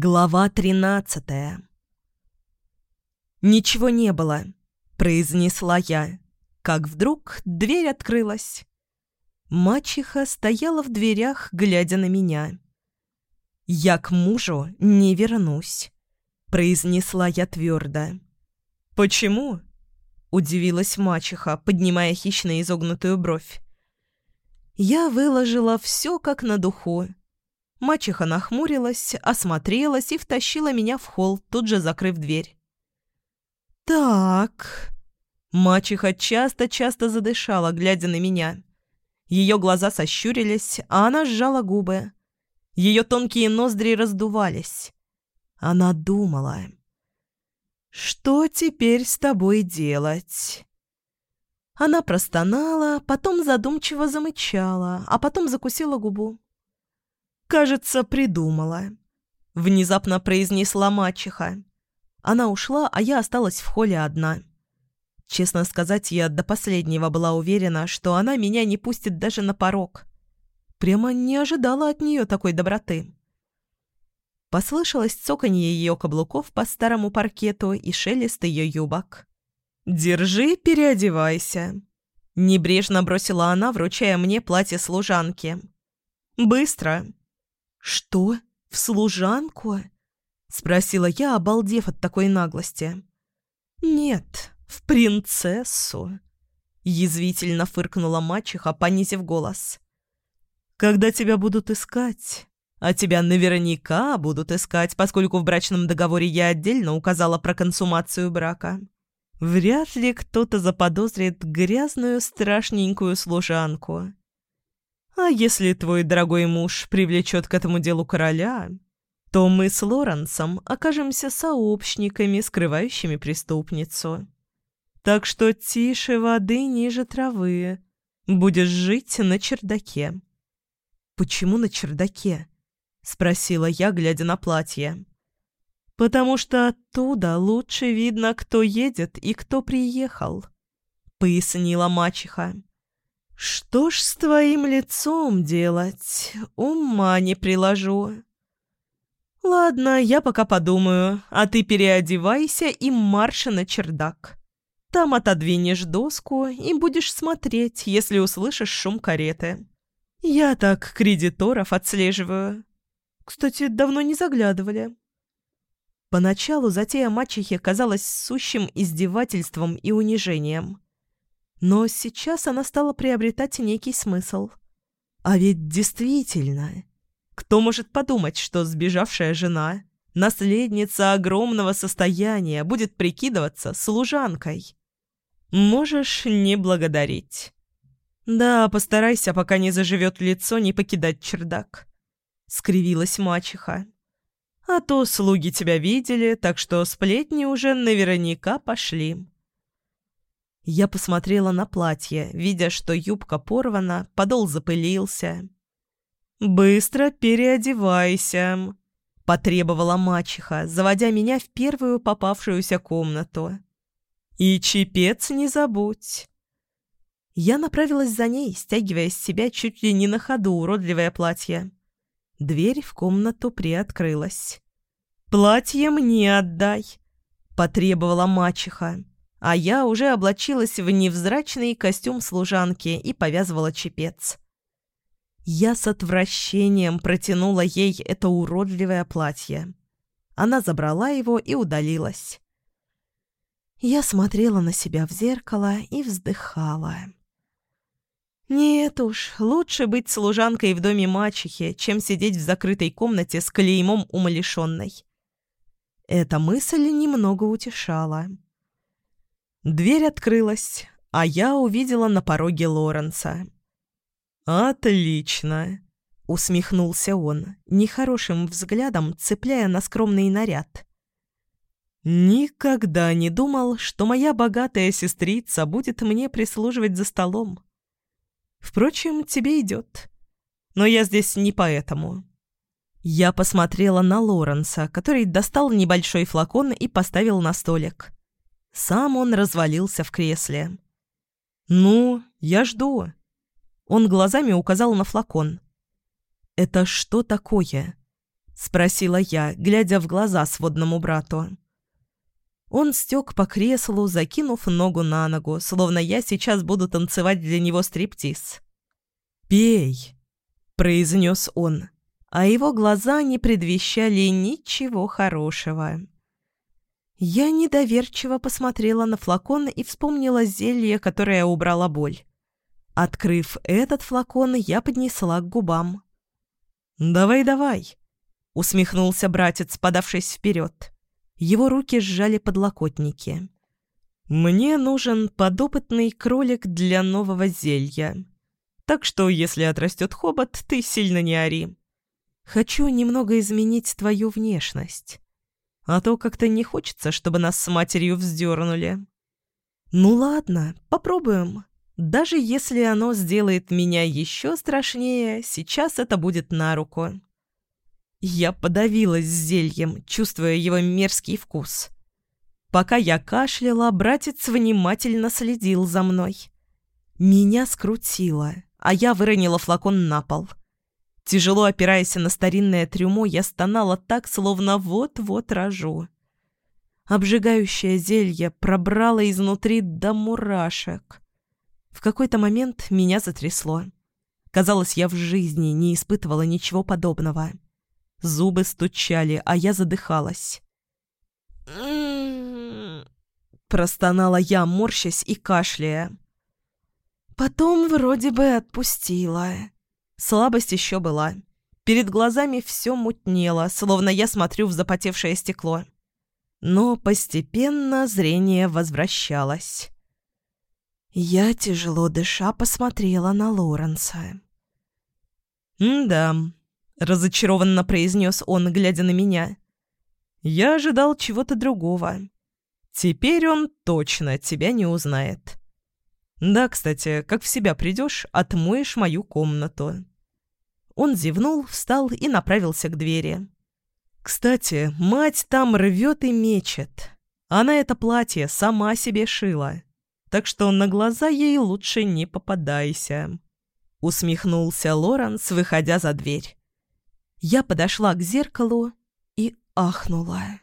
Глава тринадцатая «Ничего не было», — произнесла я, как вдруг дверь открылась. Мачеха стояла в дверях, глядя на меня. «Я к мужу не вернусь», — произнесла я твердо. «Почему?» — удивилась мачеха, поднимая хищно изогнутую бровь. Я выложила все как на духу. Мачеха нахмурилась, осмотрелась и втащила меня в холл, тут же закрыв дверь. «Так...» Мачеха часто-часто задышала, глядя на меня. Ее глаза сощурились, а она сжала губы. Ее тонкие ноздри раздувались. Она думала. «Что теперь с тобой делать?» Она простонала, потом задумчиво замычала, а потом закусила губу. «Кажется, придумала», — внезапно произнесла мачеха. Она ушла, а я осталась в холле одна. Честно сказать, я до последнего была уверена, что она меня не пустит даже на порог. Прямо не ожидала от нее такой доброты. Послышалось цоканье ее каблуков по старому паркету и шелест ее юбок. «Держи, переодевайся», — небрежно бросила она, вручая мне платье служанки. «Быстро». «Что? В служанку?» — спросила я, обалдев от такой наглости. «Нет, в принцессу», — язвительно фыркнула мачеха, понизив голос. «Когда тебя будут искать...» А тебя наверняка будут искать, поскольку в брачном договоре я отдельно указала про консумацию брака. Вряд ли кто-то заподозрит грязную страшненькую служанку. А если твой дорогой муж привлечет к этому делу короля, то мы с Лоренсом окажемся сообщниками, скрывающими преступницу. Так что тише воды ниже травы. Будешь жить на чердаке». «Почему на чердаке?» — спросила я, глядя на платье. «Потому что оттуда лучше видно, кто едет и кто приехал», — пояснила мачеха. «Что ж с твоим лицом делать? Ума не приложу». «Ладно, я пока подумаю, а ты переодевайся и марш на чердак. Там отодвинешь доску и будешь смотреть, если услышишь шум кареты. Я так кредиторов отслеживаю. Кстати, давно не заглядывали». Поначалу затея мачехи казалась сущим издевательством и унижением. Но сейчас она стала приобретать некий смысл. А ведь действительно, кто может подумать, что сбежавшая жена, наследница огромного состояния, будет прикидываться служанкой? Можешь не благодарить. Да, постарайся, пока не заживет лицо, не покидать чердак. Скривилась мачеха. А то слуги тебя видели, так что сплетни уже наверняка пошли. Я посмотрела на платье, видя, что юбка порвана, подол запылился. «Быстро переодевайся», — потребовала мачеха, заводя меня в первую попавшуюся комнату. «И чепец не забудь». Я направилась за ней, стягивая с себя чуть ли не на ходу уродливое платье. Дверь в комнату приоткрылась. «Платье мне отдай», — потребовала мачеха а я уже облачилась в невзрачный костюм служанки и повязывала чепец. Я с отвращением протянула ей это уродливое платье. Она забрала его и удалилась. Я смотрела на себя в зеркало и вздыхала. Нет уж, лучше быть служанкой в доме мачехи, чем сидеть в закрытой комнате с клеймом умалишенной. Эта мысль немного утешала. Дверь открылась, а я увидела на пороге Лоренса. «Отлично!» — усмехнулся он, нехорошим взглядом цепляя на скромный наряд. «Никогда не думал, что моя богатая сестрица будет мне прислуживать за столом. Впрочем, тебе идет. Но я здесь не поэтому». Я посмотрела на Лоренса, который достал небольшой флакон и поставил на столик. Сам он развалился в кресле. «Ну, я жду». Он глазами указал на флакон. «Это что такое?» — спросила я, глядя в глаза сводному брату. Он стек по креслу, закинув ногу на ногу, словно я сейчас буду танцевать для него стриптиз. «Пей», — произнес он, а его глаза не предвещали ничего хорошего. Я недоверчиво посмотрела на флакон и вспомнила зелье, которое убрало боль. Открыв этот флакон, я поднесла к губам. «Давай, давай», — усмехнулся братец, подавшись вперед. Его руки сжали подлокотники. «Мне нужен подопытный кролик для нового зелья. Так что, если отрастет хобот, ты сильно не ори. Хочу немного изменить твою внешность. А то как-то не хочется, чтобы нас с матерью вздернули. Ну ладно, попробуем. Даже если оно сделает меня еще страшнее, сейчас это будет на руку». Я подавилась зельем, чувствуя его мерзкий вкус. Пока я кашляла, братец внимательно следил за мной. Меня скрутило, а я выронила флакон на пол. Тяжело опираясь на старинное трюмо, я стонала так, словно вот-вот рожу. Обжигающее зелье пробрало изнутри до мурашек. В какой-то момент меня затрясло. Казалось, я в жизни не испытывала ничего подобного. Зубы стучали, а я задыхалась. Простонала я, морщась и кашляя. Потом вроде бы отпустила. Слабость еще была. Перед глазами все мутнело, словно я смотрю в запотевшее стекло. Но постепенно зрение возвращалось. Я, тяжело дыша, посмотрела на Лоренса. «Да, — разочарованно произнес он, глядя на меня. «Я ожидал чего-то другого. Теперь он точно тебя не узнает. Да, кстати, как в себя придешь, отмоешь мою комнату». Он зевнул, встал и направился к двери. «Кстати, мать там рвет и мечет. Она это платье сама себе шила, так что на глаза ей лучше не попадайся». Усмехнулся Лоренс, выходя за дверь. Я подошла к зеркалу и ахнула.